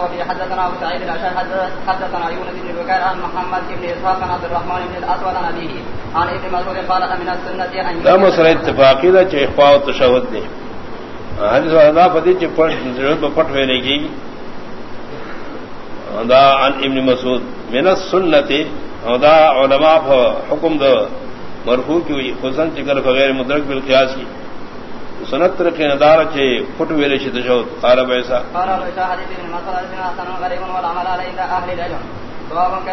وفي حدثنا ابو سعيد الاشعري حدثنا يونس بن بكير، عن محمد بن اسحاق عن عبد الرحمن بن الاسود عن ابيه عن ابن مسعود قال من السنه ان لا مسئلہ اتفاقی دا چھ اخفاء و تشہد دے حدیث والا پدی چھ پٹ ضرورت میں پٹ ہوئے گی دا عن ابن مسعود. من السنت دا علماء حکم دا مرفوع کی خصوصا چکر بغیر مدرک بالقیاس کی سنت رکھے ندار چھے فٹ ویلے شد شوت قال بیسا قال بیسا حدیث بن مصر حدیث بن حسن غریب والعمل علی اہل العلم